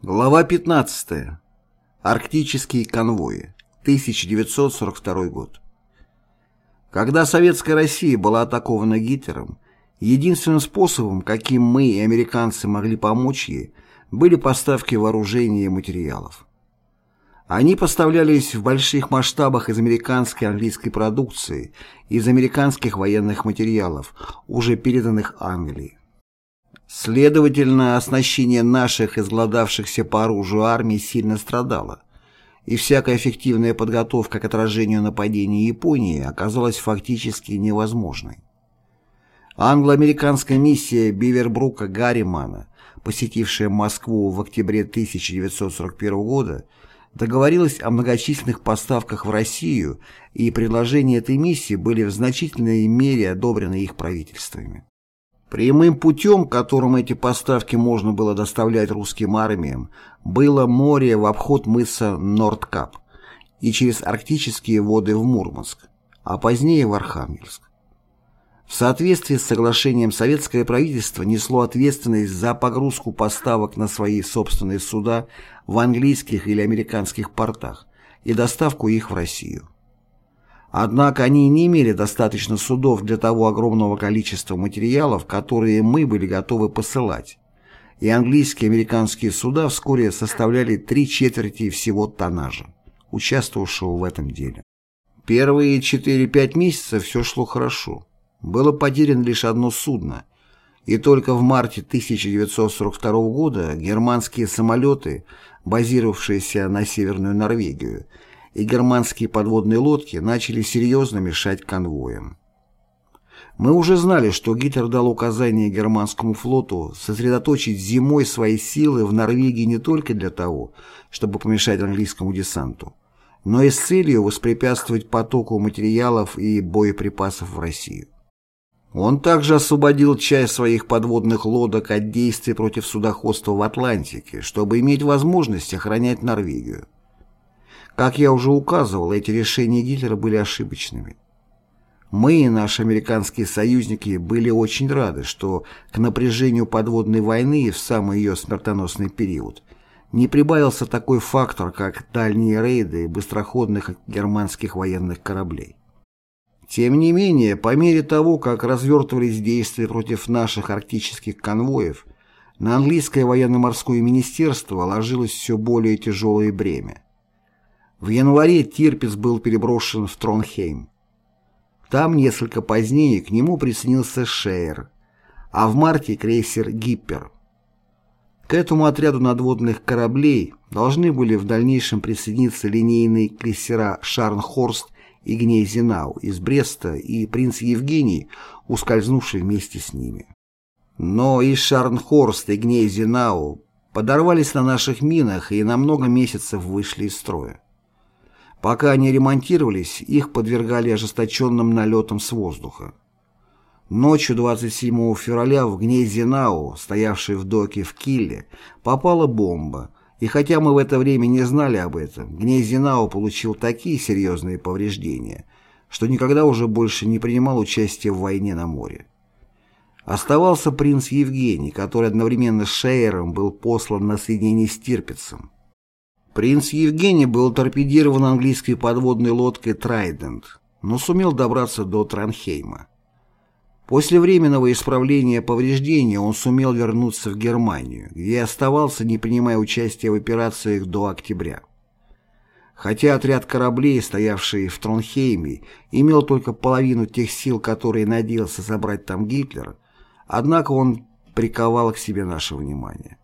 Глава 15. Арктические конвои. 1942 год. Когда Советская Россия была атакована Гитлером, единственным способом, каким мы и американцы могли помочь ей, были поставки вооружения и материалов. Они поставлялись в больших масштабах из американской и английской продукции, из американских военных материалов, уже переданных Англии. Следовательно, оснащение наших изгладавшихся по оружию армий сильно страдало, и всякая эффективная подготовка к отражению нападения Японии оказалась фактически невозможной. Англо-американская миссия Бивербрука Гарримана, посетившая Москву в октябре 1941 года, договорилась о многочисленных поставках в Россию, и предложения этой миссии были в значительной мере одобрены их правительствами. Прямым путем, которым эти поставки можно было доставлять русским армиям, было море в обход мыса Нордкап и через арктические воды в Мурманск, а позднее в Архангельск. В соответствии с соглашением советское правительство несло ответственность за погрузку поставок на свои собственные суда в английских или американских портах и доставку их в Россию. Однако они не имели достаточно судов для того огромного количества материалов, которые мы были готовы посылать, и английские и американские суда вскоре составляли три четверти всего тоннажа, участвовавшего в этом деле. Первые 4-5 месяцев все шло хорошо. Было потеряно лишь одно судно, и только в марте 1942 года германские самолеты, базировавшиеся на Северную Норвегию, и германские подводные лодки начали серьезно мешать конвоям. Мы уже знали, что Гитлер дал указание германскому флоту сосредоточить зимой свои силы в Норвегии не только для того, чтобы помешать английскому десанту, но и с целью воспрепятствовать потоку материалов и боеприпасов в Россию. Он также освободил часть своих подводных лодок от действий против судоходства в Атлантике, чтобы иметь возможность охранять Норвегию. Как я уже указывал, эти решения Гитлера были ошибочными. Мы и наши американские союзники были очень рады, что к напряжению подводной войны в самый ее смертоносный период не прибавился такой фактор, как дальние рейды быстроходных германских военных кораблей. Тем не менее, по мере того, как развертывались действия против наших арктических конвоев, на английское военно-морское министерство ложилось все более тяжелое бремя. В январе Тирпиц был переброшен в Тронхейм. Там несколько позднее к нему присоединился Шейер, а в марте крейсер «Гиппер». К этому отряду надводных кораблей должны были в дальнейшем присоединиться линейные крейсера «Шарнхорст» и «Гнейзенау» из Бреста и «Принц Евгений», ускользнувший вместе с ними. Но и «Шарнхорст» и «Гнейзенау» подорвались на наших минах и на много месяцев вышли из строя. Пока они ремонтировались, их подвергали ожесточенным налетам с воздуха. Ночью 27 февраля в Гнейзенау, стоявшей в доке в Килле, попала бомба, и хотя мы в это время не знали об этом, Гнейзенау получил такие серьезные повреждения, что никогда уже больше не принимал участия в войне на море. Оставался принц Евгений, который одновременно с Шейером был послан на соединение с Тирпицем. Принц Евгений был торпедирован английской подводной лодкой «Трайдент», но сумел добраться до Транхейма. После временного исправления повреждений он сумел вернуться в Германию, где оставался, не принимая участия в операциях до октября. Хотя отряд кораблей, стоявший в Тронхейме, имел только половину тех сил, которые надеялся собрать там Гитлер, однако он приковал к себе наше внимание.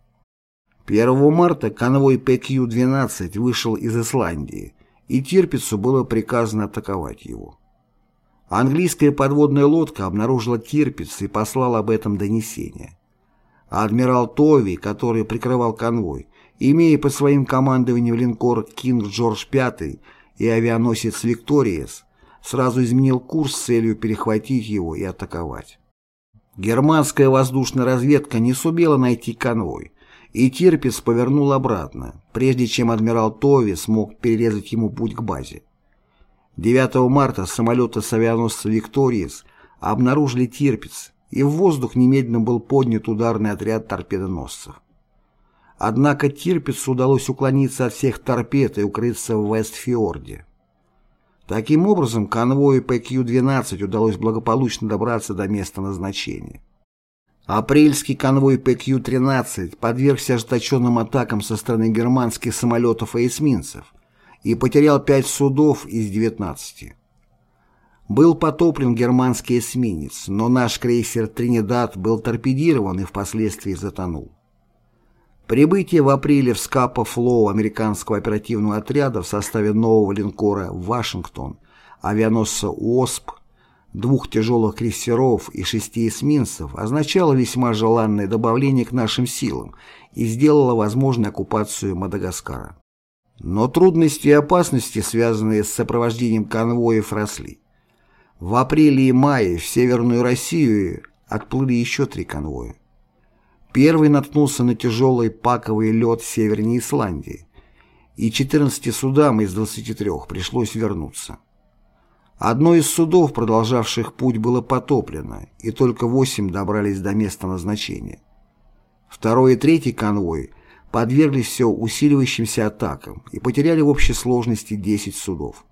1 марта конвой ПК-12 вышел из Исландии, и Тирпицу было приказано атаковать его. Английская подводная лодка обнаружила Тирпиц и послала об этом донесение. адмирал Тови, который прикрывал конвой, имея под своим командованием линкор «Кинг Джордж V» и авианосец «Викториес», сразу изменил курс с целью перехватить его и атаковать. Германская воздушная разведка не сумела найти конвой, и Тирпиц повернул обратно, прежде чем адмирал Тови смог перерезать ему путь к базе. 9 марта самолеты с авианосца «Викториес» обнаружили Тирпиц, и в воздух немедленно был поднят ударный отряд торпедоносцев. однако Тирпицу удалось уклониться от всех торпед и укрыться в Вестфьорде. Таким образом, конвою ПК-12 удалось благополучно добраться до места назначения. Апрельский конвой ПК-13 подвергся ожесточенным атакам со стороны германских самолетов и эсминцев и потерял пять судов из 19. Был потоплен германский эсминец, но наш крейсер «Тринидад» был торпедирован и впоследствии затонул. Прибытие в апреле в Скапа-Флоу американского оперативного отряда в составе нового линкора «Вашингтон», авианосца «Уосп», двух тяжелых крейсеров и шести эсминцев означало весьма желанное добавление к нашим силам и сделало возможной оккупацию Мадагаскара. Но трудности и опасности, связанные с сопровождением конвоев, росли. В апреле и мае в Северную Россию отплыли еще три конвоя. Первый наткнулся на тяжелый паковый лед севернее Исландии, и 14 судам из 23 пришлось вернуться. Одно из судов, продолжавших путь, было потоплено, и только восемь добрались до места назначения. Второй и третий конвой подверглись все усиливающимся атакам и потеряли в общей сложности 10 судов.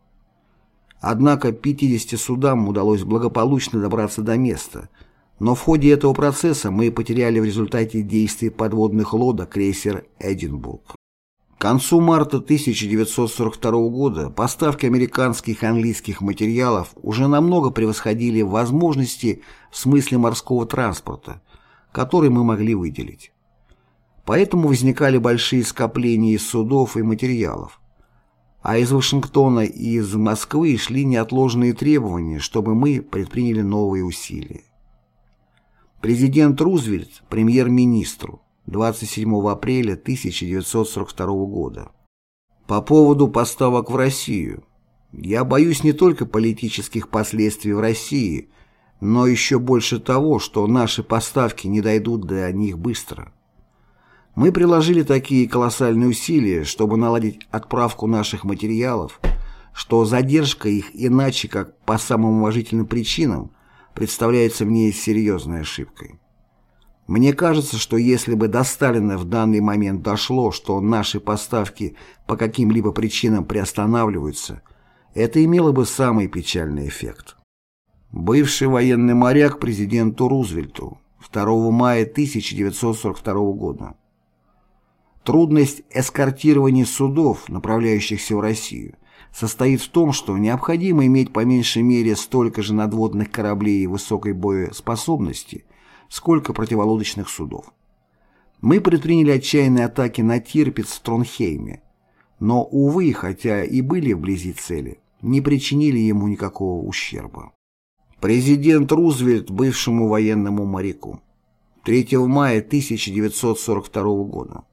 Однако 50 судам удалось благополучно добраться до места – но в ходе этого процесса мы потеряли в результате действий подводных лодок крейсер «Эдинбург». К концу марта 1942 года поставки американских и английских материалов уже намного превосходили возможности в смысле морского транспорта, который мы могли выделить. Поэтому возникали большие скопления из судов и материалов. А из Вашингтона и из Москвы шли неотложные требования, чтобы мы предприняли новые усилия. Президент Рузвельт премьер-министру 27 апреля 1942 года. По поводу поставок в Россию. Я боюсь не только политических последствий в России, но еще больше того, что наши поставки не дойдут до них быстро. Мы приложили такие колоссальные усилия, чтобы наладить отправку наших материалов, что задержка их иначе как по самым уважительным причинам – представляется мне серьезной ошибкой. Мне кажется, что если бы до Сталина в данный момент дошло, что наши поставки по каким-либо причинам приостанавливаются, это имело бы самый печальный эффект. Бывший военный моряк президенту Рузвельту 2 мая 1942 года. Трудность эскортирования судов, направляющихся в Россию, состоит в том, что необходимо иметь по меньшей мере столько же надводных кораблей высокой боеспособности, сколько противолодочных судов. Мы предприняли отчаянные атаки на Тирпиц в Тронхейме, но, увы, хотя и были вблизи цели, не причинили ему никакого ущерба. Президент Рузвельт бывшему военному моряку. 3 мая 1942 года.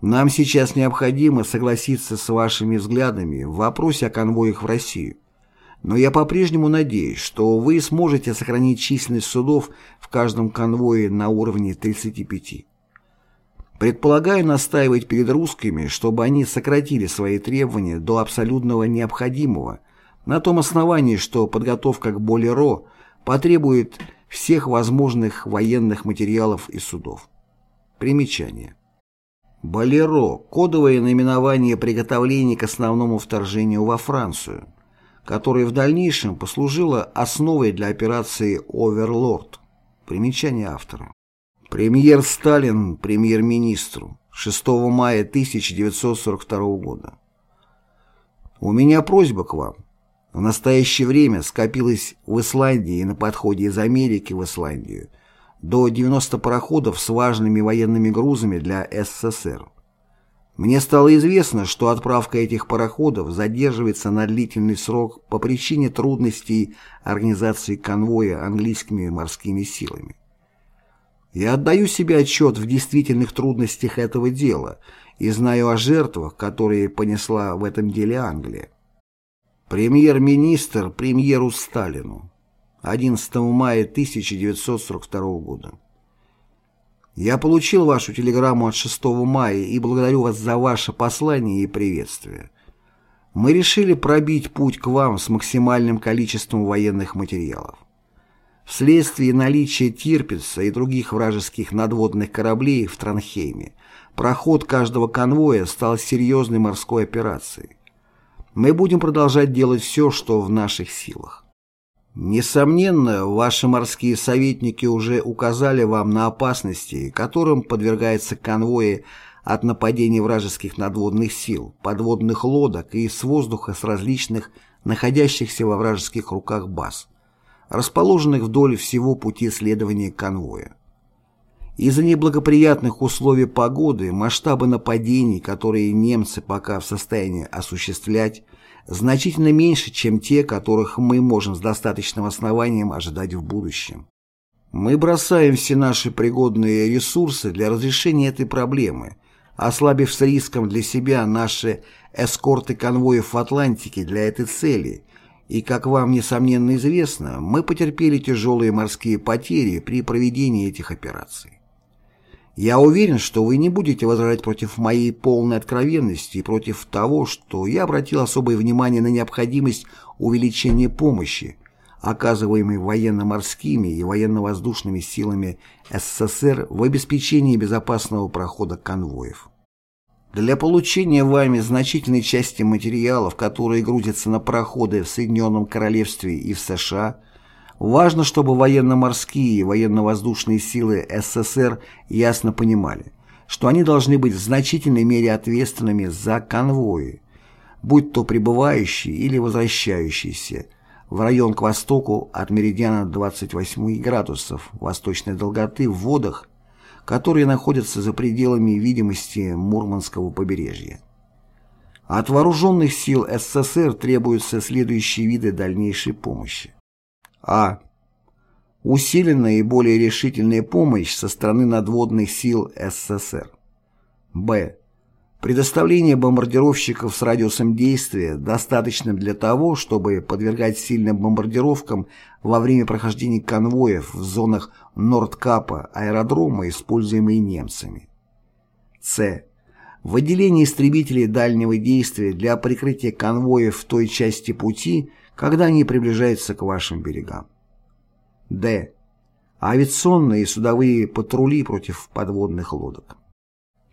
Нам сейчас необходимо согласиться с вашими взглядами в вопросе о конвоях в Россию. Но я по-прежнему надеюсь, что вы сможете сохранить численность судов в каждом конвое на уровне 35. Предполагаю настаивать перед русскими, чтобы они сократили свои требования до абсолютного необходимого, на том основании, что подготовка к Болеро потребует всех возможных военных материалов и судов. Примечание. Болеро – кодовое наименование приготовления к основному вторжению во Францию, которое в дальнейшем послужило основой для операции «Оверлорд». Примечание автора. Премьер Сталин премьер-министру 6 мая 1942 года. У меня просьба к вам. В настоящее время скопилось в Исландии и на подходе из Америки в Исландию – до 90 пароходов с важными военными грузами для СССР. Мне стало известно, что отправка этих пароходов задерживается на длительный срок по причине трудностей организации конвоя английскими морскими силами. Я отдаю себе отчет в действительных трудностях этого дела и знаю о жертвах, которые понесла в этом деле Англия. Премьер-министр премьеру Сталину 11 мая 1942 года. Я получил вашу телеграмму от 6 мая и благодарю вас за ваше послание и приветствие. Мы решили пробить путь к вам с максимальным количеством военных материалов. Вследствие наличия Тирпица и других вражеских надводных кораблей в Транхейме, проход каждого конвоя стал серьезной морской операцией. Мы будем продолжать делать все, что в наших силах. Несомненно, ваши морские советники уже указали вам на опасности, которым подвергается конвои от нападений вражеских надводных сил, подводных лодок и с воздуха с различных находящихся во вражеских руках баз, расположенных вдоль всего пути следования конвоя. Из-за неблагоприятных условий погоды масштабы нападений, которые немцы пока в состоянии осуществлять, значительно меньше, чем те, которых мы можем с достаточным основанием ожидать в будущем. Мы бросаем все наши пригодные ресурсы для разрешения этой проблемы, ослабив с риском для себя наши эскорты конвоев в Атлантике для этой цели, и, как вам несомненно известно, мы потерпели тяжелые морские потери при проведении этих операций. Я уверен, что вы не будете возражать против моей полной откровенности и против того, что я обратил особое внимание на необходимость увеличения помощи, оказываемой военно-морскими и военно-воздушными силами СССР в обеспечении безопасного прохода конвоев. Для получения вами значительной части материалов, которые грузятся на проходы в Соединенном Королевстве и в США – Важно, чтобы военно-морские и военно-воздушные силы СССР ясно понимали, что они должны быть в значительной мере ответственными за конвои, будь то прибывающие или возвращающиеся, в район к востоку от меридиана 28 градусов восточной долготы в водах, которые находятся за пределами видимости Мурманского побережья. От вооруженных сил СССР требуются следующие виды дальнейшей помощи. А. Усиленная и более решительная помощь со стороны надводных сил СССР. Б. Предоставление бомбардировщиков с радиусом действия, достаточным для того, чтобы подвергать сильным бомбардировкам во время прохождения конвоев в зонах Нордкапа аэродрома, используемые немцами. С. Выделение истребителей дальнего действия для прикрытия конвоев в той части пути, когда они приближаются к вашим берегам. Д. Авиационные и судовые патрули против подводных лодок.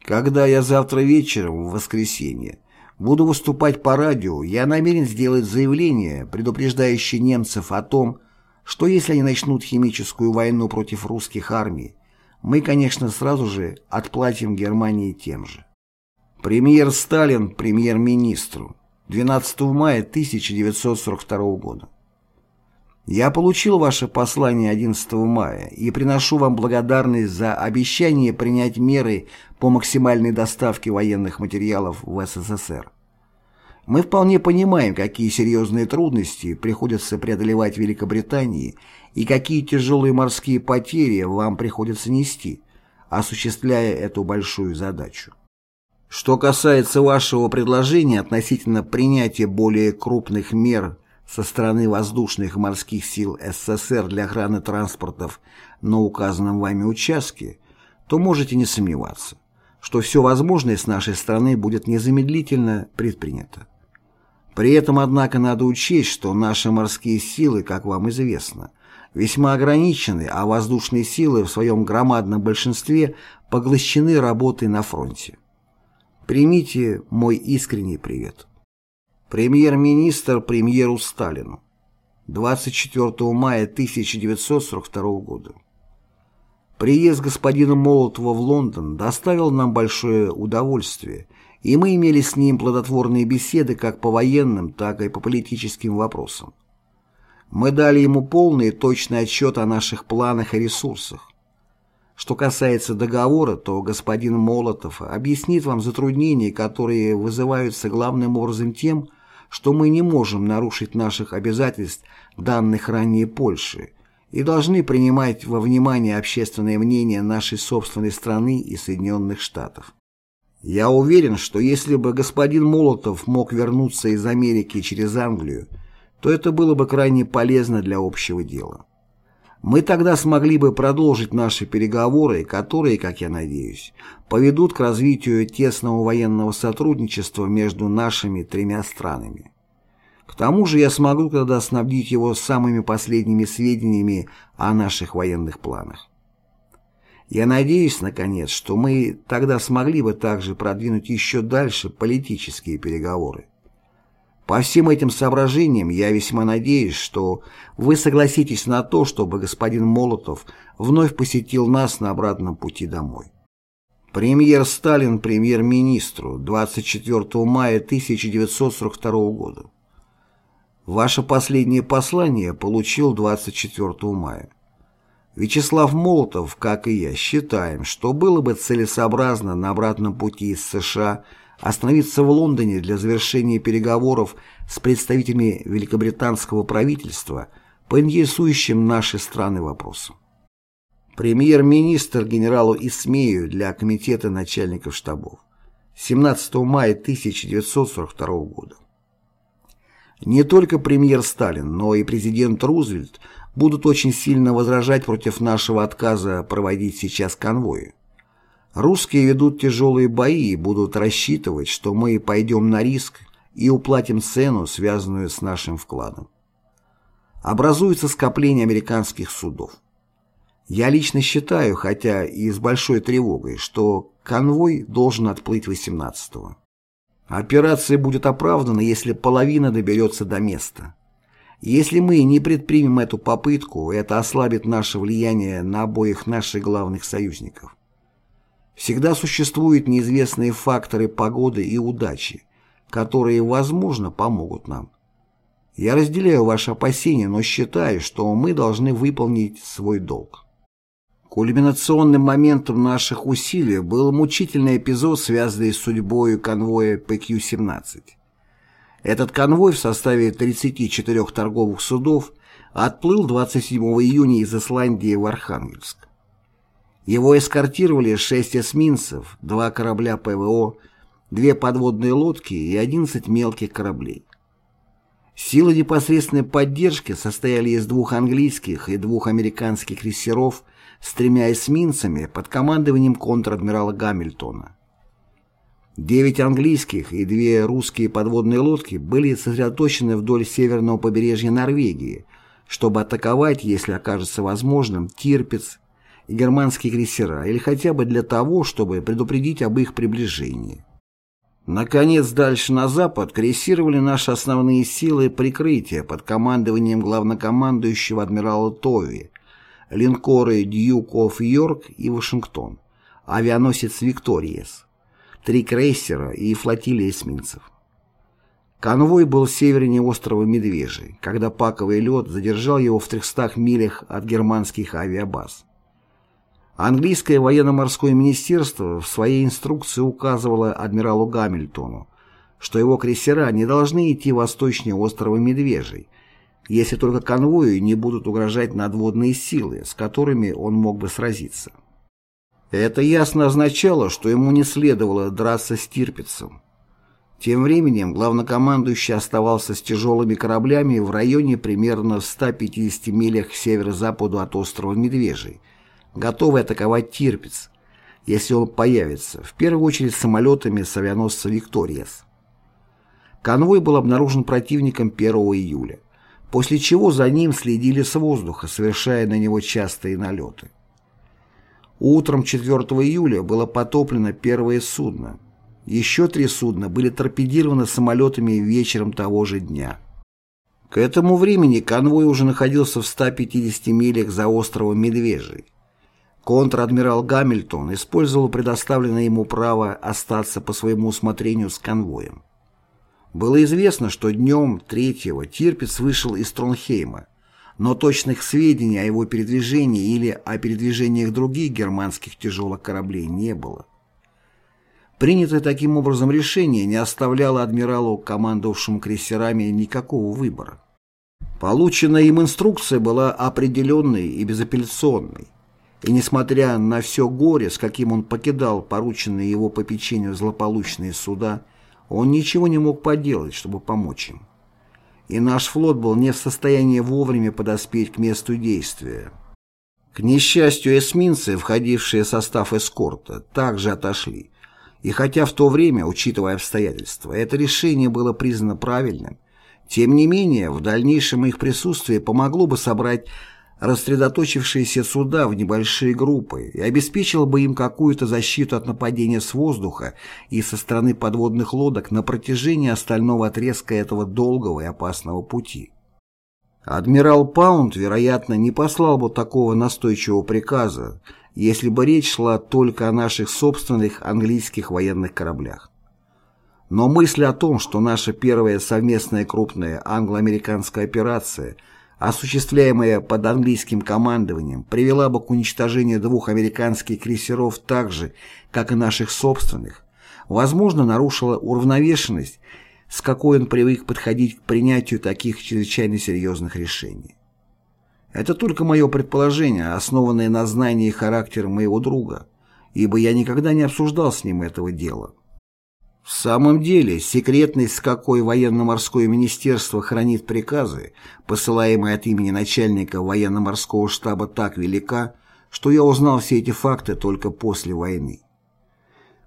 Когда я завтра вечером, в воскресенье, буду выступать по радио, я намерен сделать заявление, предупреждающее немцев о том, что если они начнут химическую войну против русских армий, мы, конечно, сразу же отплатим Германии тем же. Премьер Сталин премьер-министру. 12 мая 1942 года. Я получил ваше послание 11 мая и приношу вам благодарность за обещание принять меры по максимальной доставке военных материалов в СССР. Мы вполне понимаем, какие серьезные трудности приходится преодолевать Великобритании и какие тяжелые морские потери вам приходится нести, осуществляя эту большую задачу. Что касается вашего предложения относительно принятия более крупных мер со стороны воздушных и морских сил СССР для охраны транспортов на указанном вами участке, то можете не сомневаться, что все возможное с нашей стороны будет незамедлительно предпринято. При этом, однако, надо учесть, что наши морские силы, как вам известно, весьма ограничены, а воздушные силы в своем громадном большинстве поглощены работой на фронте. Примите мой искренний привет. Премьер-министр премьеру Сталину. 24 мая 1942 года. Приезд господина Молотова в Лондон доставил нам большое удовольствие, и мы имели с ним плодотворные беседы как по военным, так и по политическим вопросам. Мы дали ему полный и точный отчет о наших планах и ресурсах. Что касается договора, то господин Молотов объяснит вам затруднения, которые вызываются главным образом тем, что мы не можем нарушить наших обязательств, данных ранее Польши, и должны принимать во внимание общественное мнение нашей собственной страны и Соединенных Штатов. Я уверен, что если бы господин Молотов мог вернуться из Америки через Англию, то это было бы крайне полезно для общего дела. Мы тогда смогли бы продолжить наши переговоры, которые, как я надеюсь, поведут к развитию тесного военного сотрудничества между нашими тремя странами. К тому же я смогу тогда снабдить его самыми последними сведениями о наших военных планах. Я надеюсь, наконец, что мы тогда смогли бы также продвинуть еще дальше политические переговоры. По всем этим соображениям я весьма надеюсь, что вы согласитесь на то, чтобы господин Молотов вновь посетил нас на обратном пути домой. Премьер Сталин премьер-министру 24 мая 1942 года. Ваше последнее послание получил 24 мая. Вячеслав Молотов, как и я, считаем, что было бы целесообразно на обратном пути из США остановиться в Лондоне для завершения переговоров с представителями великобританского правительства по интересующим наши страны вопросам. Премьер-министр генералу Исмею для Комитета начальников штабов. 17 мая 1942 года. Не только премьер Сталин, но и президент Рузвельт будут очень сильно возражать против нашего отказа проводить сейчас конвои. Русские ведут тяжелые бои и будут рассчитывать, что мы пойдем на риск и уплатим цену, связанную с нашим вкладом. Образуется скопление американских судов. Я лично считаю, хотя и с большой тревогой, что конвой должен отплыть 18-го. Операция будет оправдана, если половина доберется до места. Если мы не предпримем эту попытку, это ослабит наше влияние на обоих наших главных союзников. Всегда существуют неизвестные факторы погоды и удачи, которые, возможно, помогут нам. Я разделяю ваши опасения, но считаю, что мы должны выполнить свой долг. Кульминационным моментом наших усилий был мучительный эпизод, связанный с судьбой конвоя ПК-17. Этот конвой в составе 34 торговых судов отплыл 27 июня из Исландии в Архангельск. Его эскортировали 6 эсминцев, 2 корабля ПВО, 2 подводные лодки и 11 мелких кораблей. Силы непосредственной поддержки состояли из двух английских и двух американских крейсеров – с тремя эсминцами под командованием контр-адмирала Гамильтона. Девять английских и две русские подводные лодки были сосредоточены вдоль северного побережья Норвегии, чтобы атаковать, если окажется возможным, Тирпиц германские крейсера, или хотя бы для того, чтобы предупредить об их приближении. Наконец, дальше на запад крейсировали наши основные силы прикрытия под командованием главнокомандующего адмирала Тови, линкоры «Дьюк оф Йорк» и «Вашингтон», авианосец «Викториес», три крейсера и флотилия эсминцев. Конвой был севернее острова Медвежий, когда паковый лед задержал его в 300 милях от германских авиабаз. Английское военно-морское министерство в своей инструкции указывало адмиралу Гамильтону, что его крейсера не должны идти восточнее острова Медвежий, если только конвою не будут угрожать надводные силы, с которыми он мог бы сразиться. Это ясно означало, что ему не следовало драться с Тирпицем. Тем временем главнокомандующий оставался с тяжелыми кораблями в районе примерно в 150 милях к северо-западу от острова Медвежий, готовый атаковать Тирпиц, если он появится, в первую очередь самолетами с авианосца «Викториес». Конвой был обнаружен противником 1 июля после чего за ним следили с воздуха, совершая на него частые налеты. Утром 4 июля было потоплено первое судно. Еще три судна были торпедированы самолетами вечером того же дня. К этому времени конвой уже находился в 150 милях за островом Медвежий. Контр-адмирал Гамильтон использовал предоставленное ему право остаться по своему усмотрению с конвоем. Было известно, что днем 3-го Тирпиц вышел из Тронхейма, но точных сведений о его передвижении или о передвижениях других германских тяжелых кораблей не было. Принятое таким образом решение не оставляло адмиралу, командовавшему крейсерами, никакого выбора. Полученная им инструкция была определенной и безапелляционной, и несмотря на все горе, с каким он покидал порученные его попечению злополучные суда, он ничего не мог поделать, чтобы помочь им. И наш флот был не в состоянии вовремя подоспеть к месту действия. К несчастью, эсминцы, входившие в состав эскорта, также отошли. И хотя в то время, учитывая обстоятельства, это решение было признано правильным, Тем не менее, в дальнейшем их присутствие помогло бы собрать рассредоточившиеся суда в небольшие группы и обеспечило бы им какую-то защиту от нападения с воздуха и со стороны подводных лодок на протяжении остального отрезка этого долгого и опасного пути. Адмирал Паунд, вероятно, не послал бы такого настойчивого приказа, если бы речь шла только о наших собственных английских военных кораблях. Но мысль о том, что наша первая совместная крупная англо-американская операция – осуществляемая под английским командованием, привела бы к уничтожению двух американских крейсеров так же, как и наших собственных, возможно, нарушила уравновешенность, с какой он привык подходить к принятию таких чрезвычайно серьезных решений. Это только мое предположение, основанное на знании характера моего друга, ибо я никогда не обсуждал с ним этого дела. В самом деле, секретность, с какой военно-морское министерство хранит приказы, посылаемые от имени начальника военно-морского штаба, так велика, что я узнал все эти факты только после войны.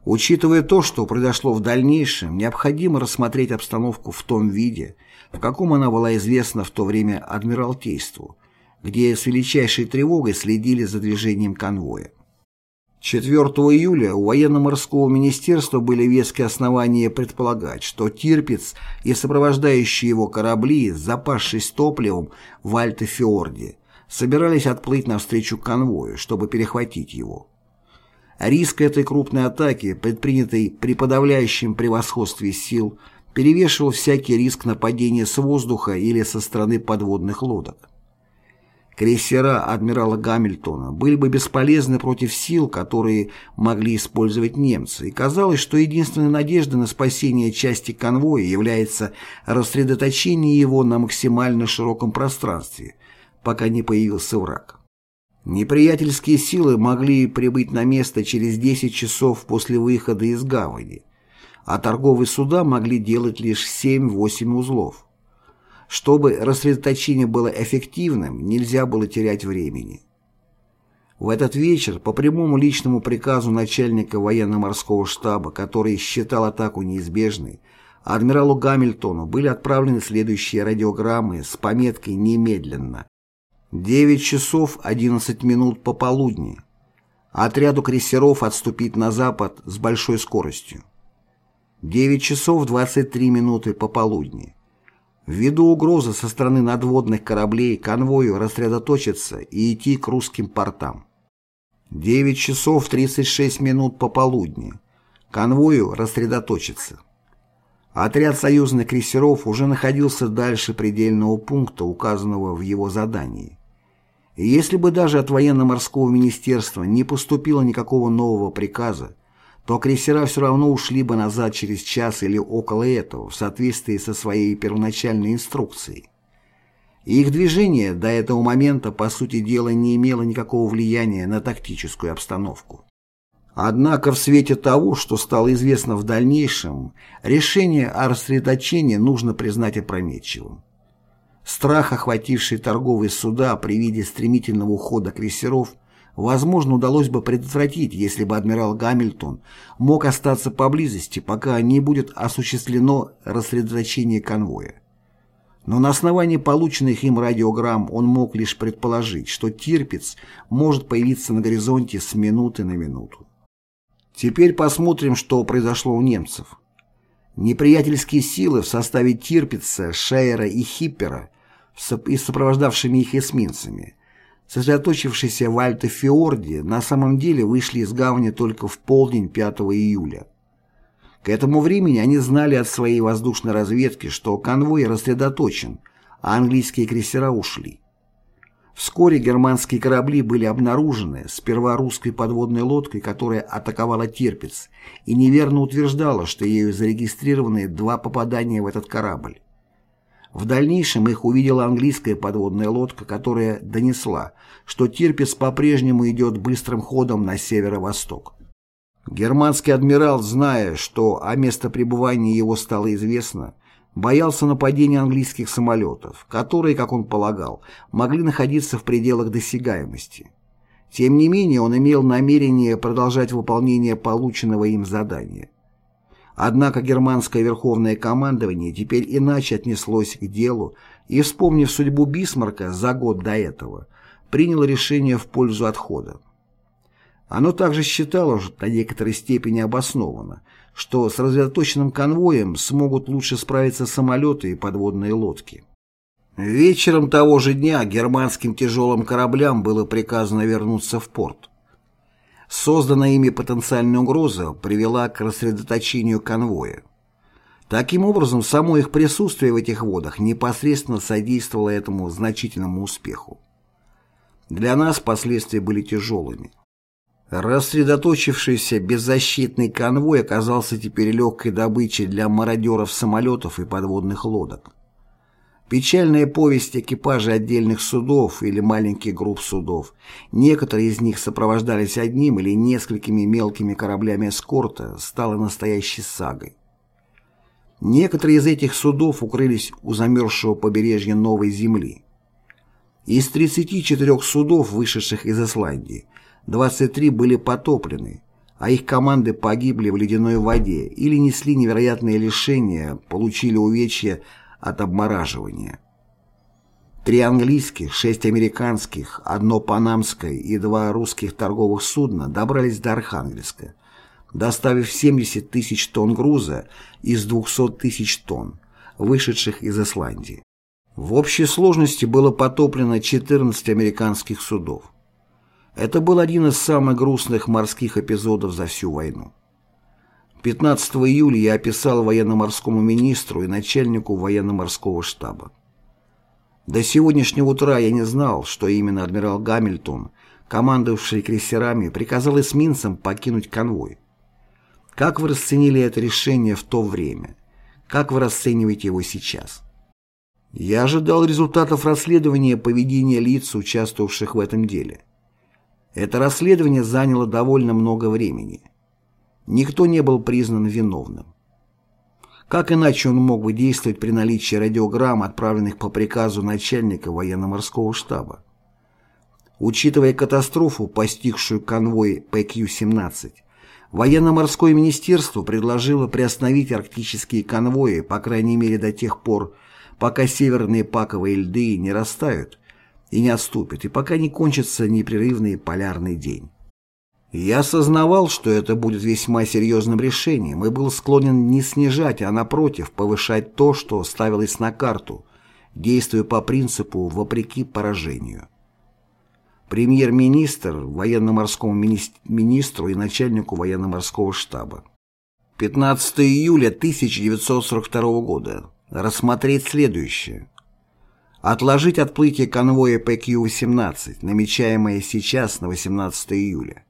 Учитывая то, что произошло в дальнейшем, необходимо рассмотреть обстановку в том виде, в каком она была известна в то время Адмиралтейству, где с величайшей тревогой следили за движением конвоя. 4 июля у военно-морского министерства были веские основания предполагать, что Тирпиц и сопровождающие его корабли, запасшись топливом в Альте-Фиорде, собирались отплыть навстречу конвою, чтобы перехватить его. Риск этой крупной атаки, предпринятой при подавляющем превосходстве сил, перевешивал всякий риск нападения с воздуха или со стороны подводных лодок. Крейсера адмирала Гамильтона были бы бесполезны против сил, которые могли использовать немцы, и казалось, что единственной надеждой на спасение части конвоя является рассредоточение его на максимально широком пространстве, пока не появился враг. Неприятельские силы могли прибыть на место через 10 часов после выхода из гавани, а торговые суда могли делать лишь 7-8 узлов. Чтобы рассредоточение было эффективным, нельзя было терять времени. В этот вечер, по прямому личному приказу начальника военно-морского штаба, который считал атаку неизбежной, адмиралу Гамильтону были отправлены следующие радиограммы с пометкой «Немедленно». 9 часов 11 минут пополудни. Отряду крейсеров отступить на запад с большой скоростью. 9 часов 23 минуты пополудни. Ввиду угрозы со стороны надводных кораблей конвою рассредоточиться и идти к русским портам. 9 часов 36 минут пополудни. Конвою рассредоточиться. Отряд союзных крейсеров уже находился дальше предельного пункта, указанного в его задании. И если бы даже от военно-морского министерства не поступило никакого нового приказа, то крейсера все равно ушли бы назад через час или около этого, в соответствии со своей первоначальной инструкцией. их движение до этого момента, по сути дела, не имело никакого влияния на тактическую обстановку. Однако в свете того, что стало известно в дальнейшем, решение о рассредоточении нужно признать опрометчивым. Страх, охвативший торговые суда при виде стремительного ухода крейсеров, возможно, удалось бы предотвратить, если бы адмирал Гамильтон мог остаться поблизости, пока не будет осуществлено рассредоточение конвоя. Но на основании полученных им радиограмм он мог лишь предположить, что Тирпиц может появиться на горизонте с минуты на минуту. Теперь посмотрим, что произошло у немцев. Неприятельские силы в составе Тирпица, Шейера и Хиппера и сопровождавшими их эсминцами – сосредоточившиеся в Альте-Фиорде, на самом деле вышли из гавани только в полдень 5 июля. К этому времени они знали от своей воздушной разведки, что конвой рассредоточен, а английские крейсера ушли. Вскоре германские корабли были обнаружены, сперва русской подводной лодкой, которая атаковала Тирпиц, и неверно утверждала, что ею зарегистрированы два попадания в этот корабль. В дальнейшем их увидела английская подводная лодка, которая донесла, что Тирпиц по-прежнему идет быстрым ходом на северо-восток. Германский адмирал, зная, что о местопребывании его стало известно, боялся нападения английских самолетов, которые, как он полагал, могли находиться в пределах досягаемости. Тем не менее, он имел намерение продолжать выполнение полученного им задания. Однако германское верховное командование теперь иначе отнеслось к делу и, вспомнив судьбу Бисмарка за год до этого, приняло решение в пользу отхода. Оно также считало, что до некоторой степени обоснованно, что с разветоченным конвоем смогут лучше справиться самолеты и подводные лодки. Вечером того же дня германским тяжелым кораблям было приказано вернуться в порт. Созданная ими потенциальная угроза привела к рассредоточению конвоя. Таким образом, само их присутствие в этих водах непосредственно содействовало этому значительному успеху. Для нас последствия были тяжелыми. Рассредоточившийся беззащитный конвой оказался теперь легкой добычей для мародеров самолетов и подводных лодок. Печальная повесть экипажей отдельных судов или маленьких групп судов. Некоторые из них сопровождались одним или несколькими мелкими кораблями эскорта, стала настоящей сагой. Некоторые из этих судов укрылись у замерзшего побережья Новой Земли. Из 34 судов, вышедших из Исландии, 23 были потоплены, а их команды погибли в ледяной воде или несли невероятные лишения, получили увечья от обмораживания. Три английских, шесть американских, одно панамское и два русских торговых судна добрались до Архангельска, доставив 70 тысяч тонн груза из 200 тысяч тонн, вышедших из Исландии. В общей сложности было потоплено 14 американских судов. Это был один из самых грустных морских эпизодов за всю войну. 15 июля я описал военно-морскому министру и начальнику военно-морского штаба. До сегодняшнего утра я не знал, что именно адмирал Гамильтон, командовавший крейсерами, приказал эсминцам покинуть конвой. Как вы расценили это решение в то время? Как вы расцениваете его сейчас? Я ожидал результатов расследования поведения лиц, участвовавших в этом деле. Это расследование заняло довольно много времени. Никто не был признан виновным. Как иначе он мог бы действовать при наличии радиограмм, отправленных по приказу начальника военно-морского штаба? Учитывая катастрофу, постигшую конвой ПК-17, военно-морское министерство предложило приостановить арктические конвои, по крайней мере до тех пор, пока северные паковые льды не растают и не отступят, и пока не кончится непрерывный полярный день. Я осознавал, что это будет весьма серьезным решением, и был склонен не снижать, а напротив, повышать то, что ставилось на карту, действуя по принципу «вопреки поражению». Премьер-министр, военно-морскому министру и начальнику военно-морского штаба. 15 июля 1942 года. Рассмотреть следующее. Отложить отплытие конвоя ПК-18, намечаемое сейчас на 18 июля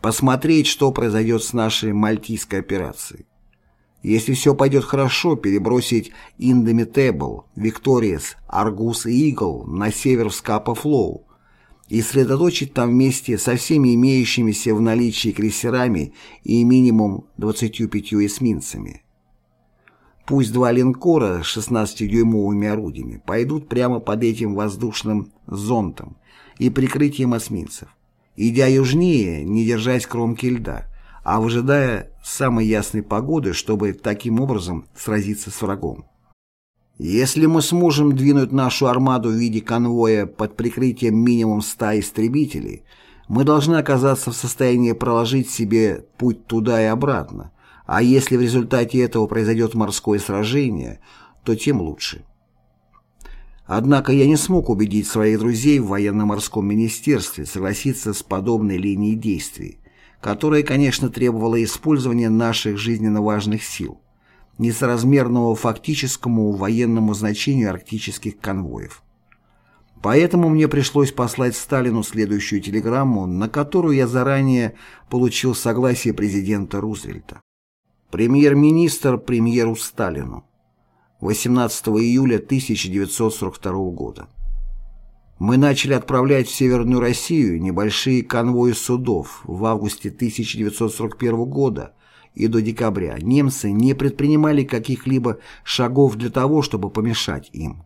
посмотреть, что произойдет с нашей мальтийской операцией. Если все пойдет хорошо, перебросить Indomitable, Victorious, Argus и Eagle на север в Скапа-Флоу и сосредоточить там вместе со всеми имеющимися в наличии крейсерами и минимум 25 эсминцами. Пусть два линкора с 16-дюймовыми орудиями пойдут прямо под этим воздушным зонтом и прикрытием эсминцев идя южнее, не держась кромки льда, а выжидая самой ясной погоды, чтобы таким образом сразиться с врагом. Если мы сможем двинуть нашу армаду в виде конвоя под прикрытием минимум 100 истребителей, мы должны оказаться в состоянии проложить себе путь туда и обратно, а если в результате этого произойдет морское сражение, то тем лучше. Однако я не смог убедить своих друзей в военно-морском министерстве согласиться с подобной линией действий, которая, конечно, требовала использования наших жизненно важных сил, несоразмерного фактическому военному значению арктических конвоев. Поэтому мне пришлось послать Сталину следующую телеграмму, на которую я заранее получил согласие президента Рузвельта. Премьер-министр премьеру Сталину. 18 июля 1942 года. Мы начали отправлять в Северную Россию небольшие конвои судов в августе 1941 года и до декабря немцы не предпринимали каких-либо шагов для того, чтобы помешать им.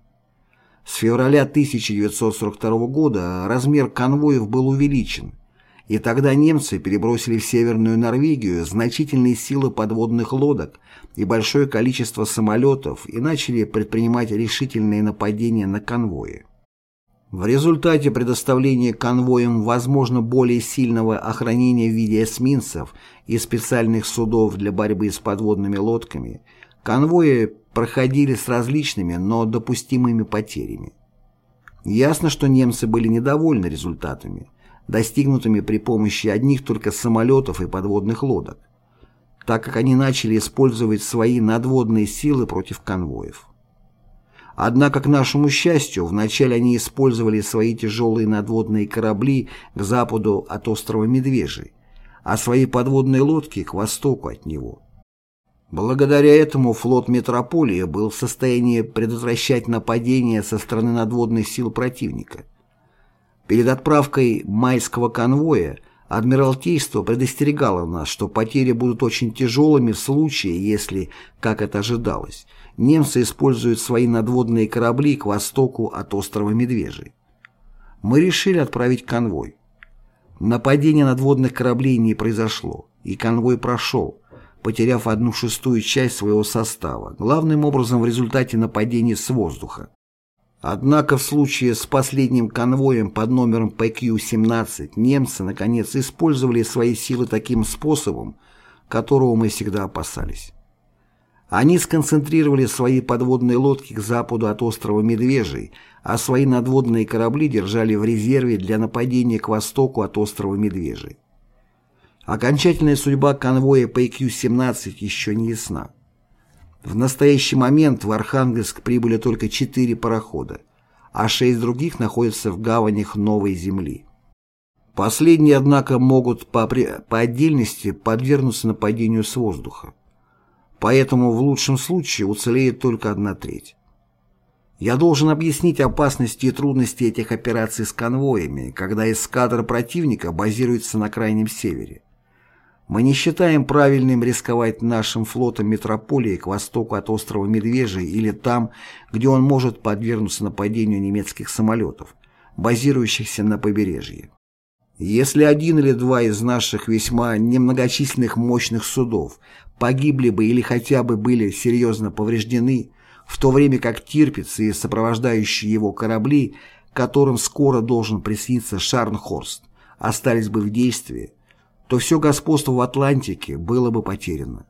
С февраля 1942 года размер конвоев был увеличен, и тогда немцы перебросили в Северную Норвегию значительные силы подводных лодок и большое количество самолетов и начали предпринимать решительные нападения на конвои. В результате предоставления конвоям возможно более сильного охранения в виде эсминцев и специальных судов для борьбы с подводными лодками, конвои проходили с различными, но допустимыми потерями. Ясно, что немцы были недовольны результатами, достигнутыми при помощи одних только самолетов и подводных лодок, так как они начали использовать свои надводные силы против конвоев. Однако, к нашему счастью, вначале они использовали свои тяжелые надводные корабли к западу от острова Медвежий, а свои подводные лодки к востоку от него. Благодаря этому флот «Метрополия» был в состоянии предотвращать нападения со стороны надводных сил противника. Перед отправкой майского конвоя Адмиралтейство предостерегало нас, что потери будут очень тяжелыми в случае, если, как это ожидалось, немцы используют свои надводные корабли к востоку от острова Медвежий. Мы решили отправить конвой. Нападение надводных кораблей не произошло, и конвой прошел, потеряв одну шестую часть своего состава, главным образом в результате нападений с воздуха. Однако в случае с последним конвоем под номером ПК-17 немцы, наконец, использовали свои силы таким способом, которого мы всегда опасались. Они сконцентрировали свои подводные лодки к западу от острова Медвежий, а свои надводные корабли держали в резерве для нападения к востоку от острова Медвежий. Окончательная судьба конвоя ПК-17 еще не ясна. В настоящий момент в Архангельск прибыли только четыре парохода, а шесть других находятся в гаванях Новой Земли. Последние, однако, могут по, по отдельности подвергнуться нападению с воздуха. Поэтому в лучшем случае уцелеет только одна треть. Я должен объяснить опасности и трудности этих операций с конвоями, когда эскадра противника базируется на Крайнем Севере. Мы не считаем правильным рисковать нашим флотом метрополии к востоку от острова Медвежий или там, где он может подвергнуться нападению немецких самолетов, базирующихся на побережье. Если один или два из наших весьма немногочисленных мощных судов погибли бы или хотя бы были серьезно повреждены, в то время как Тирпиц и сопровождающие его корабли, которым скоро должен присниться Шарнхорст, остались бы в действии, то все господство в Атлантике было бы потеряно.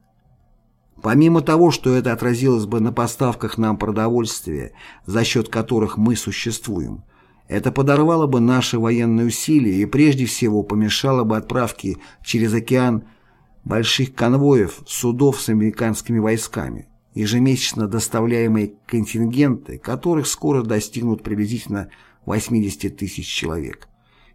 Помимо того, что это отразилось бы на поставках нам продовольствия, за счет которых мы существуем, это подорвало бы наши военные усилия и прежде всего помешало бы отправке через океан больших конвоев судов с американскими войсками, ежемесячно доставляемые контингенты, которых скоро достигнут приблизительно 80 тысяч человек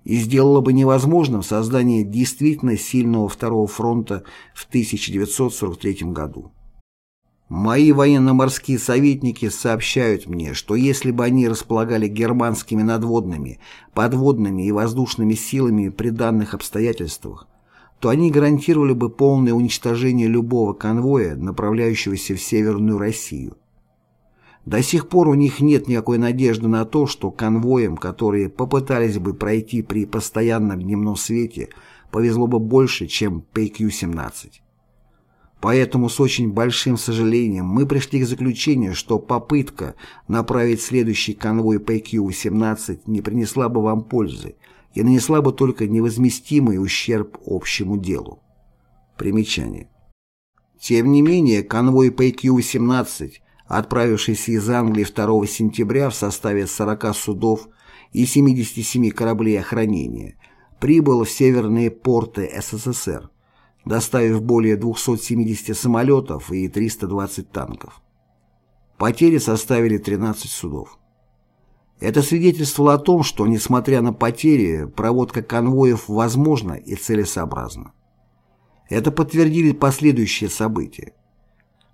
и сделало бы невозможным создание действительно сильного Второго фронта в 1943 году. Мои военно-морские советники сообщают мне, что если бы они располагали германскими надводными, подводными и воздушными силами при данных обстоятельствах, то они гарантировали бы полное уничтожение любого конвоя, направляющегося в Северную Россию. До сих пор у них нет никакой надежды на то, что конвоям, которые попытались бы пройти при постоянном дневном свете, повезло бы больше, чем PQ-17. Поэтому с очень большим сожалением мы пришли к заключению, что попытка направить следующий конвой PQ-17 не принесла бы вам пользы и нанесла бы только невозместимый ущерб общему делу. Примечание. Тем не менее, конвой PQ-17 отправившийся из Англии 2 сентября в составе 40 судов и 77 кораблей охранения, прибыл в северные порты СССР, доставив более 270 самолетов и 320 танков. Потери составили 13 судов. Это свидетельствовало о том, что, несмотря на потери, проводка конвоев возможна и целесообразна. Это подтвердили последующие события.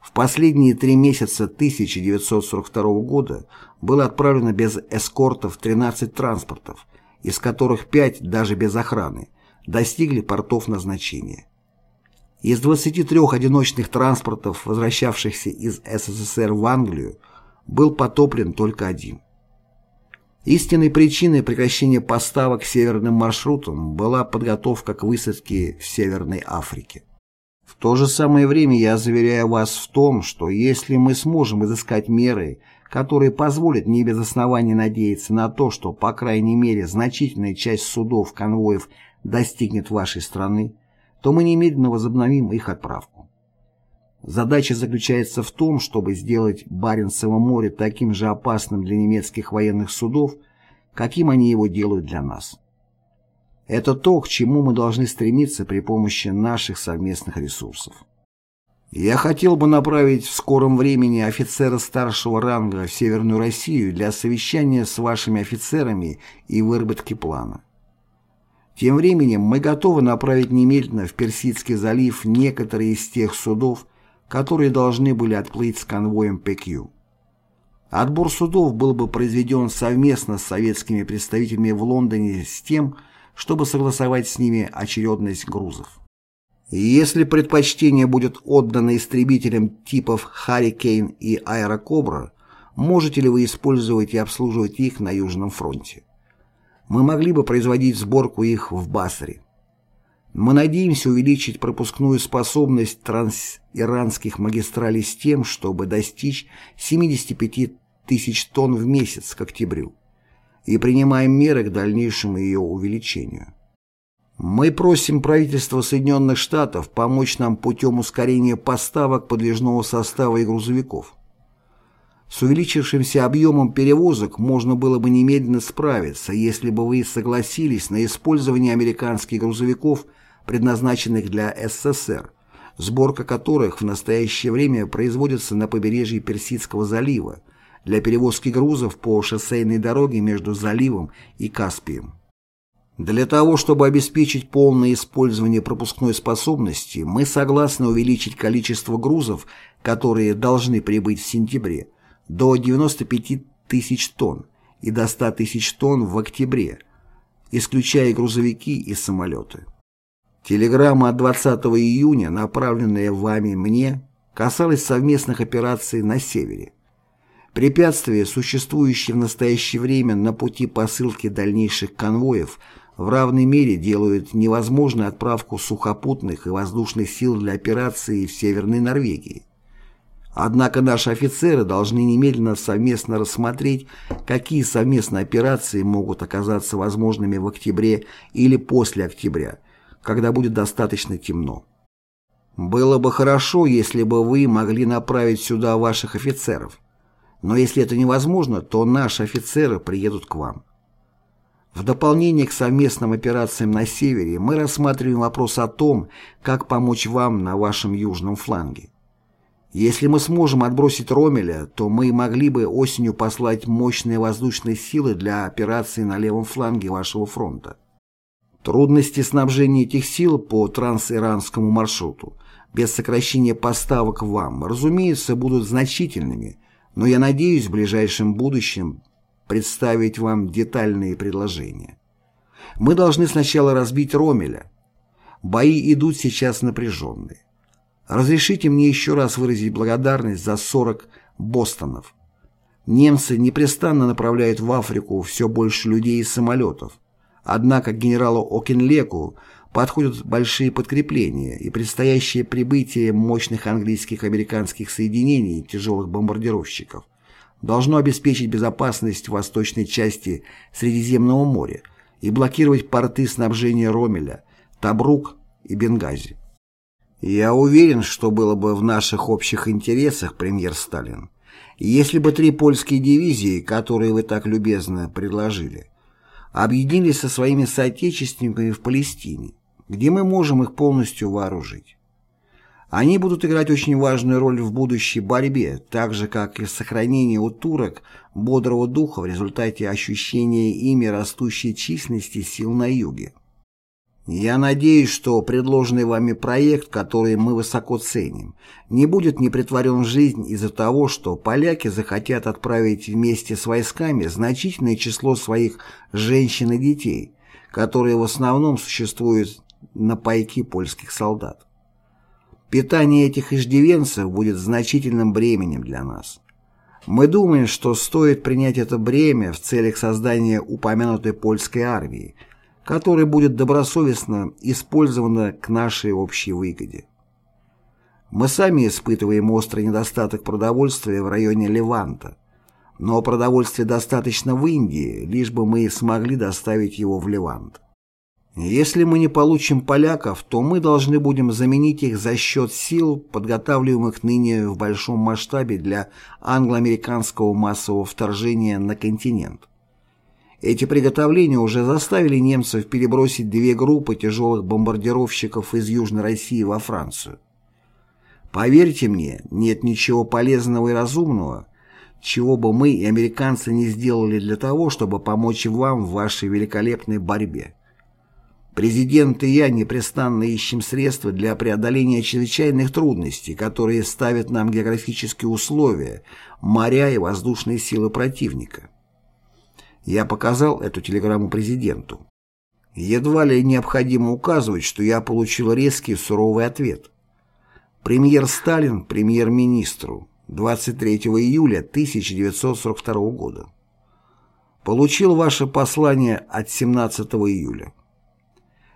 В последние три месяца 1942 года было отправлено без эскортов 13 транспортов, из которых 5, даже без охраны, достигли портов назначения. Из 23 одиночных транспортов, возвращавшихся из СССР в Англию, был потоплен только один. Истинной причиной прекращения поставок северным маршрутам была подготовка к высадке в Северной Африке. В то же самое время я заверяю вас в том, что если мы сможем изыскать меры, которые позволят не без оснований надеяться на то, что, по крайней мере, значительная часть судов-конвоев достигнет вашей страны, то мы немедленно возобновим их отправку. Задача заключается в том, чтобы сделать Баренцево море таким же опасным для немецких военных судов, каким они его делают для нас. Это то, к чему мы должны стремиться при помощи наших совместных ресурсов. Я хотел бы направить в скором времени офицера старшего ранга в Северную Россию для совещания с вашими офицерами и выработки плана. Тем временем мы готовы направить немедленно в Персидский залив некоторые из тех судов, которые должны были отплыть с конвоем ПК. Отбор судов был бы произведен совместно с советскими представителями в Лондоне с тем, чтобы согласовать с ними очередность грузов. Если предпочтение будет отдано истребителям типов «Харрикейн» и «Аэрокобра», можете ли вы использовать и обслуживать их на Южном фронте? мы могли бы производить сборку их в Басре. Мы надеемся увеличить пропускную способность трансиранских магистралей с тем, чтобы достичь 75 тысяч тонн в месяц к октябрю, и принимаем меры к дальнейшему ее увеличению. Мы просим правительство Соединенных Штатов помочь нам путем ускорения поставок подвижного состава и грузовиков. С увеличившимся объемом перевозок можно было бы немедленно справиться, если бы вы согласились на использование американских грузовиков, предназначенных для СССР, сборка которых в настоящее время производится на побережье Персидского залива для перевозки грузов по шоссейной дороге между заливом и Каспием. Для того, чтобы обеспечить полное использование пропускной способности, мы согласны увеличить количество грузов, которые должны прибыть в сентябре, до 95 тысяч тонн и до 100 тысяч тонн в октябре, исключая грузовики и самолеты. Телеграмма от 20 июня, направленная вами мне, касалась совместных операций на севере. Препятствия, существующие в настоящее время на пути посылки дальнейших конвоев, в равной мере делают невозможной отправку сухопутных и воздушных сил для операции в Северной Норвегии. Однако наши офицеры должны немедленно совместно рассмотреть, какие совместные операции могут оказаться возможными в октябре или после октября, когда будет достаточно темно. Было бы хорошо, если бы вы могли направить сюда ваших офицеров, но если это невозможно, то наши офицеры приедут к вам. В дополнение к совместным операциям на севере мы рассматриваем вопрос о том, как помочь вам на вашем южном фланге. Если мы сможем отбросить Ромеля, то мы могли бы осенью послать мощные воздушные силы для операции на левом фланге вашего фронта. Трудности снабжения этих сил по трансиранскому маршруту без сокращения поставок вам, разумеется, будут значительными, но я надеюсь в ближайшем будущем представить вам детальные предложения. Мы должны сначала разбить Ромеля. Бои идут сейчас напряженные. Разрешите мне еще раз выразить благодарность за 40 Бостонов. Немцы непрестанно направляют в Африку все больше людей и самолетов. Однако генералу Окинлеку подходят большие подкрепления, и предстоящее прибытие мощных английских и американских соединений тяжелых бомбардировщиков должно обеспечить безопасность восточной части Средиземного моря и блокировать порты снабжения Ромеля, Табрук и Бенгази. Я уверен, что было бы в наших общих интересах, премьер Сталин, если бы три польские дивизии, которые вы так любезно предложили, объединились со своими соотечественниками в Палестине, где мы можем их полностью вооружить. Они будут играть очень важную роль в будущей борьбе, так же, как и в сохранении у турок бодрого духа в результате ощущения ими растущей численности сил на юге. Я надеюсь, что предложенный вами проект, который мы высоко ценим, не будет не притворен в жизнь из-за того, что поляки захотят отправить вместе с войсками значительное число своих женщин и детей, которые в основном существуют на пайки польских солдат. Питание этих иждивенцев будет значительным бременем для нас. Мы думаем, что стоит принять это бремя в целях создания упомянутой польской армии, которая будет добросовестно использована к нашей общей выгоде. Мы сами испытываем острый недостаток продовольствия в районе Леванта, но продовольствия достаточно в Индии, лишь бы мы смогли доставить его в Левант. Если мы не получим поляков, то мы должны будем заменить их за счет сил, подготавливаемых ныне в большом масштабе для англо-американского массового вторжения на континент. Эти приготовления уже заставили немцев перебросить две группы тяжелых бомбардировщиков из Южной России во Францию. Поверьте мне, нет ничего полезного и разумного, чего бы мы и американцы не сделали для того, чтобы помочь вам в вашей великолепной борьбе. Президент и я непрестанно ищем средства для преодоления чрезвычайных трудностей, которые ставят нам географические условия, моря и воздушные силы противника. Я показал эту телеграмму президенту. Едва ли необходимо указывать, что я получил резкий суровый ответ. Премьер Сталин премьер-министру 23 июля 1942 года. Получил ваше послание от 17 июля.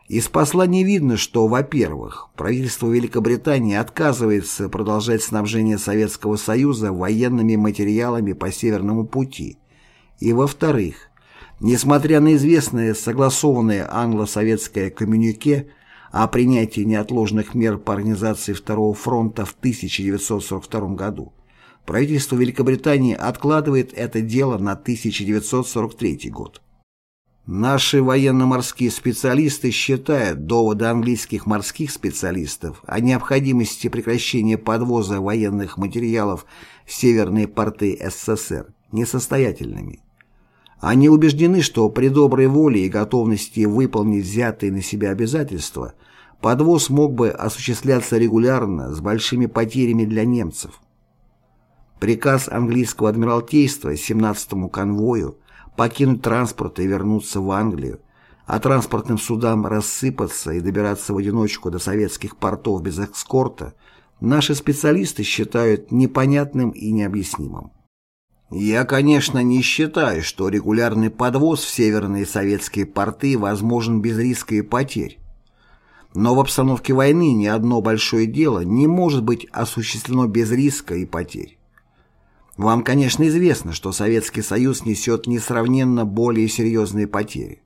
Из послания видно, что, во-первых, правительство Великобритании отказывается продолжать снабжение Советского Союза военными материалами по Северному пути, и, во-вторых, несмотря на известное согласованное англо-советское коммюнике о принятии неотложных мер по организации Второго фронта в 1942 году, правительство Великобритании откладывает это дело на 1943 год. Наши военно-морские специалисты считают доводы английских морских специалистов о необходимости прекращения подвоза военных материалов в северные порты СССР несостоятельными. Они убеждены, что при доброй воле и готовности выполнить взятые на себя обязательства подвоз мог бы осуществляться регулярно с большими потерями для немцев. Приказ английского адмиралтейства 17-му конвою покинуть транспорт и вернуться в Англию, а транспортным судам рассыпаться и добираться в одиночку до советских портов без экскорта, наши специалисты считают непонятным и необъяснимым. Я, конечно, не считаю, что регулярный подвоз в северные советские порты возможен без риска и потерь. Но в обстановке войны ни одно большое дело не может быть осуществлено без риска и потерь. Вам, конечно, известно, что Советский Союз несет несравненно более серьезные потери.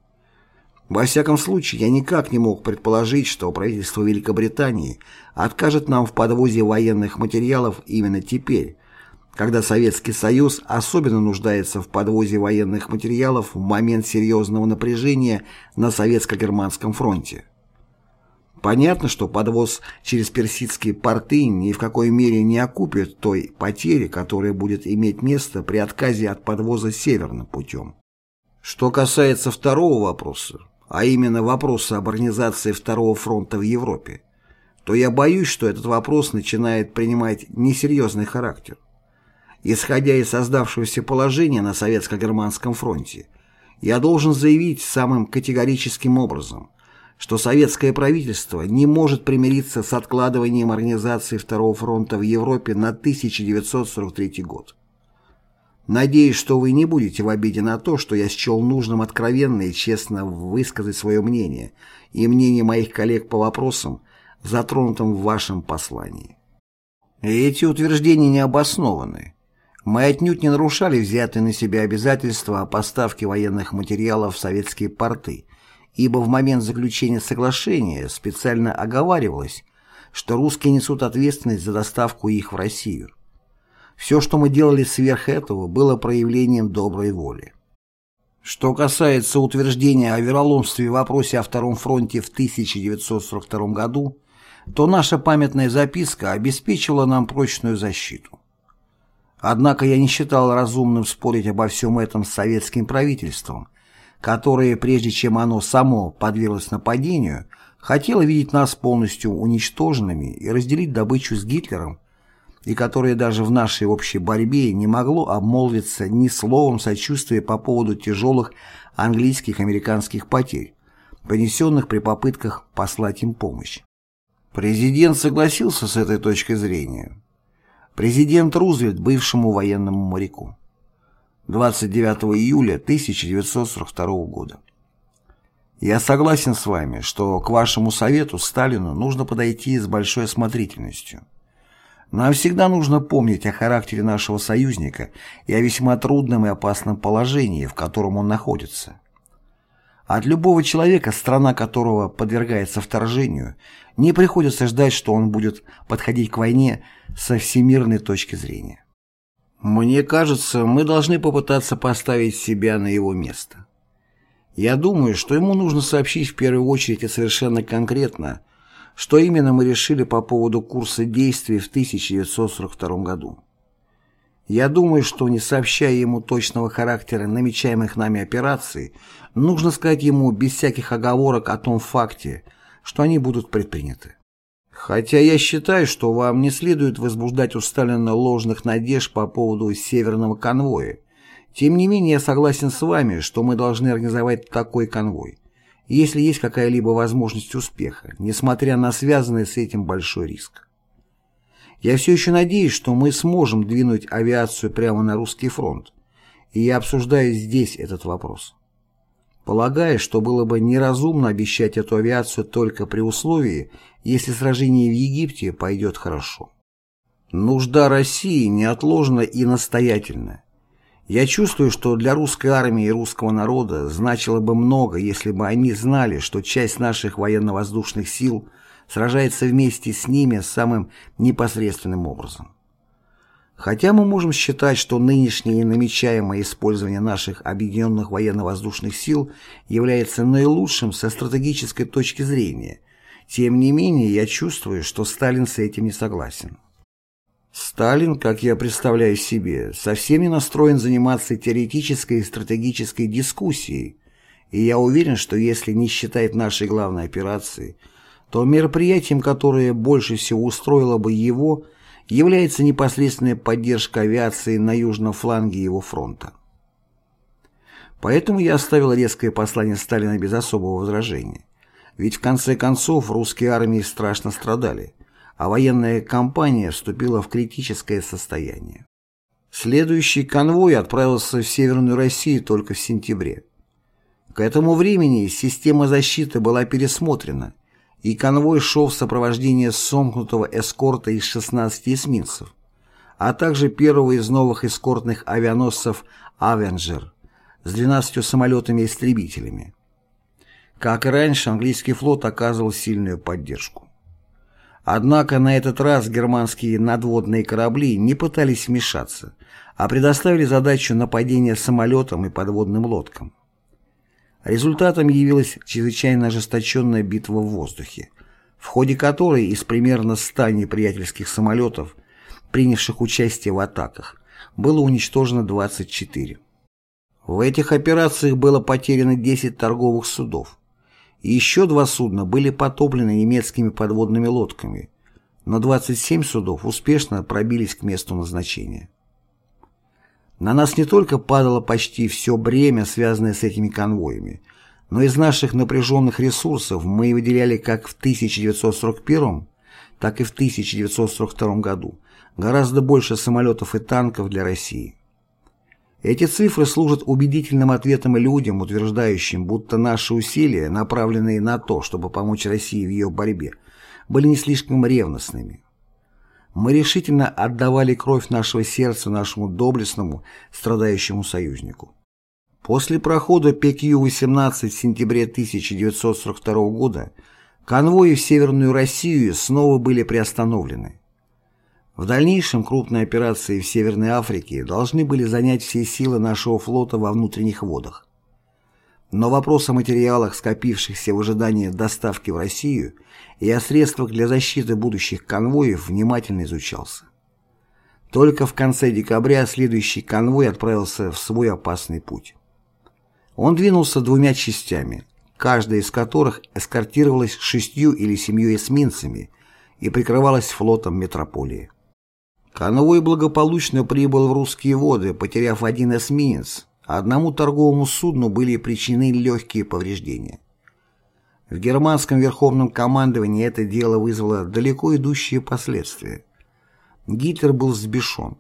Во всяком случае, я никак не мог предположить, что правительство Великобритании откажет нам в подвозе военных материалов именно теперь, когда Советский Союз особенно нуждается в подвозе военных материалов в момент серьезного напряжения на Советско-Германском фронте. Понятно, что подвоз через персидские порты ни в какой мере не окупит той потери, которая будет иметь место при отказе от подвоза северным путем. Что касается второго вопроса, а именно вопроса об организации Второго фронта в Европе, то я боюсь, что этот вопрос начинает принимать несерьезный характер. Исходя из создавшегося положения на Советско-Германском фронте, я должен заявить самым категорическим образом, что советское правительство не может примириться с откладыванием организации Второго фронта в Европе на 1943 год. Надеюсь, что вы не будете в обиде на то, что я счел нужным откровенно и честно высказать свое мнение и мнение моих коллег по вопросам, затронутым в вашем послании. Эти утверждения не обоснованы. Мы отнюдь не нарушали взятые на себя обязательства о поставке военных материалов в советские порты, ибо в момент заключения соглашения специально оговаривалось, что русские несут ответственность за доставку их в Россию. Все, что мы делали сверх этого, было проявлением доброй воли. Что касается утверждения о вероломстве в вопросе о Втором фронте в 1942 году, то наша памятная записка обеспечила нам прочную защиту. Однако я не считал разумным спорить обо всем этом с советским правительством, которое, прежде чем оно само подверглось нападению, хотело видеть нас полностью уничтоженными и разделить добычу с Гитлером, и которое даже в нашей общей борьбе не могло обмолвиться ни словом сочувствия по поводу тяжелых английских американских потерь, понесенных при попытках послать им помощь. Президент согласился с этой точкой зрения. Президент Рузвельт бывшему военному моряку. 29 июля 1942 года. Я согласен с вами, что к вашему совету Сталину нужно подойти с большой осмотрительностью. Нам всегда нужно помнить о характере нашего союзника и о весьма трудном и опасном положении, в котором он находится. От любого человека, страна которого подвергается вторжению, не приходится ждать, что он будет подходить к войне со всемирной точки зрения. Мне кажется, мы должны попытаться поставить себя на его место. Я думаю, что ему нужно сообщить в первую очередь и совершенно конкретно, что именно мы решили по поводу курса действий в 1942 году. Я думаю, что не сообщая ему точного характера намечаемых нами операций, нужно сказать ему без всяких оговорок о том факте, что они будут предприняты. Хотя я считаю, что вам не следует возбуждать у Сталина ложных надежд по поводу Северного конвоя. Тем не менее, я согласен с вами, что мы должны организовать такой конвой, если есть какая-либо возможность успеха, несмотря на связанный с этим большой риск. Я все еще надеюсь, что мы сможем двинуть авиацию прямо на русский фронт, и я обсуждаю здесь этот вопрос полагая, что было бы неразумно обещать эту авиацию только при условии, если сражение в Египте пойдет хорошо. Нужда России неотложна и настоятельна. Я чувствую, что для русской армии и русского народа значило бы много, если бы они знали, что часть наших военно-воздушных сил сражается вместе с ними самым непосредственным образом. Хотя мы можем считать, что нынешнее намечаемое использование наших объединенных военно-воздушных сил является наилучшим со стратегической точки зрения, тем не менее я чувствую, что Сталин с этим не согласен. Сталин, как я представляю себе, совсем не настроен заниматься теоретической и стратегической дискуссией, и я уверен, что если не считать нашей главной операции, то мероприятием, которое больше всего устроило бы его – является непосредственная поддержка авиации на южном фланге его фронта. Поэтому я оставил резкое послание Сталина без особого возражения. Ведь в конце концов русские армии страшно страдали, а военная кампания вступила в критическое состояние. Следующий конвой отправился в Северную Россию только в сентябре. К этому времени система защиты была пересмотрена, и конвой шел в сопровождении сомкнутого эскорта из 16 эсминцев, а также первого из новых эскортных авианосцев «Авенджер» с 12 самолетами-истребителями. Как и раньше, английский флот оказывал сильную поддержку. Однако на этот раз германские надводные корабли не пытались вмешаться, а предоставили задачу нападения самолетам и подводным лодкам. Результатом явилась чрезвычайно ожесточенная битва в воздухе, в ходе которой из примерно 100 неприятельских самолетов, принявших участие в атаках, было уничтожено 24. В этих операциях было потеряно 10 торговых судов. Еще два судна были потоплены немецкими подводными лодками, но 27 судов успешно пробились к месту назначения. На нас не только падало почти все бремя, связанное с этими конвоями, но из наших напряженных ресурсов мы выделяли как в 1941, так и в 1942 году гораздо больше самолетов и танков для России. Эти цифры служат убедительным ответом людям, утверждающим, будто наши усилия, направленные на то, чтобы помочь России в ее борьбе, были не слишком ревностными. Мы решительно отдавали кровь нашего сердца нашему доблестному, страдающему союзнику. После прохода ПКЮ-18 в сентябре 1942 года конвои в Северную Россию снова были приостановлены. В дальнейшем крупные операции в Северной Африке должны были занять все силы нашего флота во внутренних водах. Но вопрос о материалах, скопившихся в ожидании доставки в Россию, и о средствах для защиты будущих конвоев внимательно изучался. Только в конце декабря следующий конвой отправился в свой опасный путь. Он двинулся двумя частями, каждая из которых эскортировалась шестью или семью эсминцами и прикрывалась флотом метрополии. Конвой благополучно прибыл в русские воды, потеряв один эсминец, Одному торговому судну были причинены легкие повреждения. В германском верховном командовании это дело вызвало далеко идущие последствия. Гитлер был взбешен.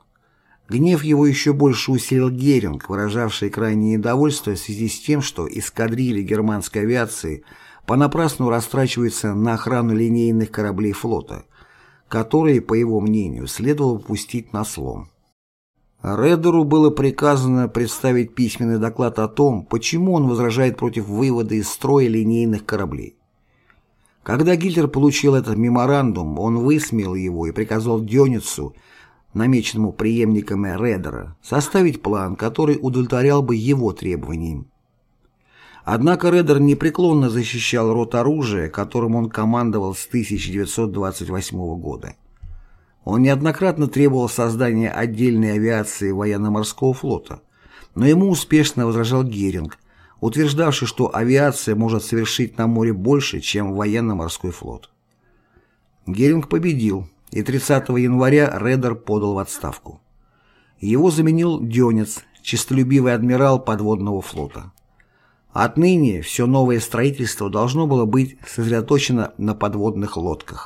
Гнев его еще больше усилил Геринг, выражавший крайнее недовольство в связи с тем, что эскадрильи германской авиации понапрасну растрачиваются на охрану линейных кораблей флота, которые, по его мнению, следовало пустить на слом. Редеру было приказано представить письменный доклад о том, почему он возражает против вывода из строя линейных кораблей. Когда Гитлер получил этот меморандум, он высмеял его и приказал Дёницу, намеченному преемником Редера, составить план, который удовлетворял бы его требованиям. Однако Редер непреклонно защищал род оружия, которым он командовал с 1928 года. Он неоднократно требовал создания отдельной авиации военно-морского флота, но ему успешно возражал Геринг, утверждавший, что авиация может совершить на море больше, чем военно-морской флот. Геринг победил, и 30 января Редер подал в отставку. Его заменил Дёнец, честолюбивый адмирал подводного флота. Отныне все новое строительство должно было быть сосредоточено на подводных лодках.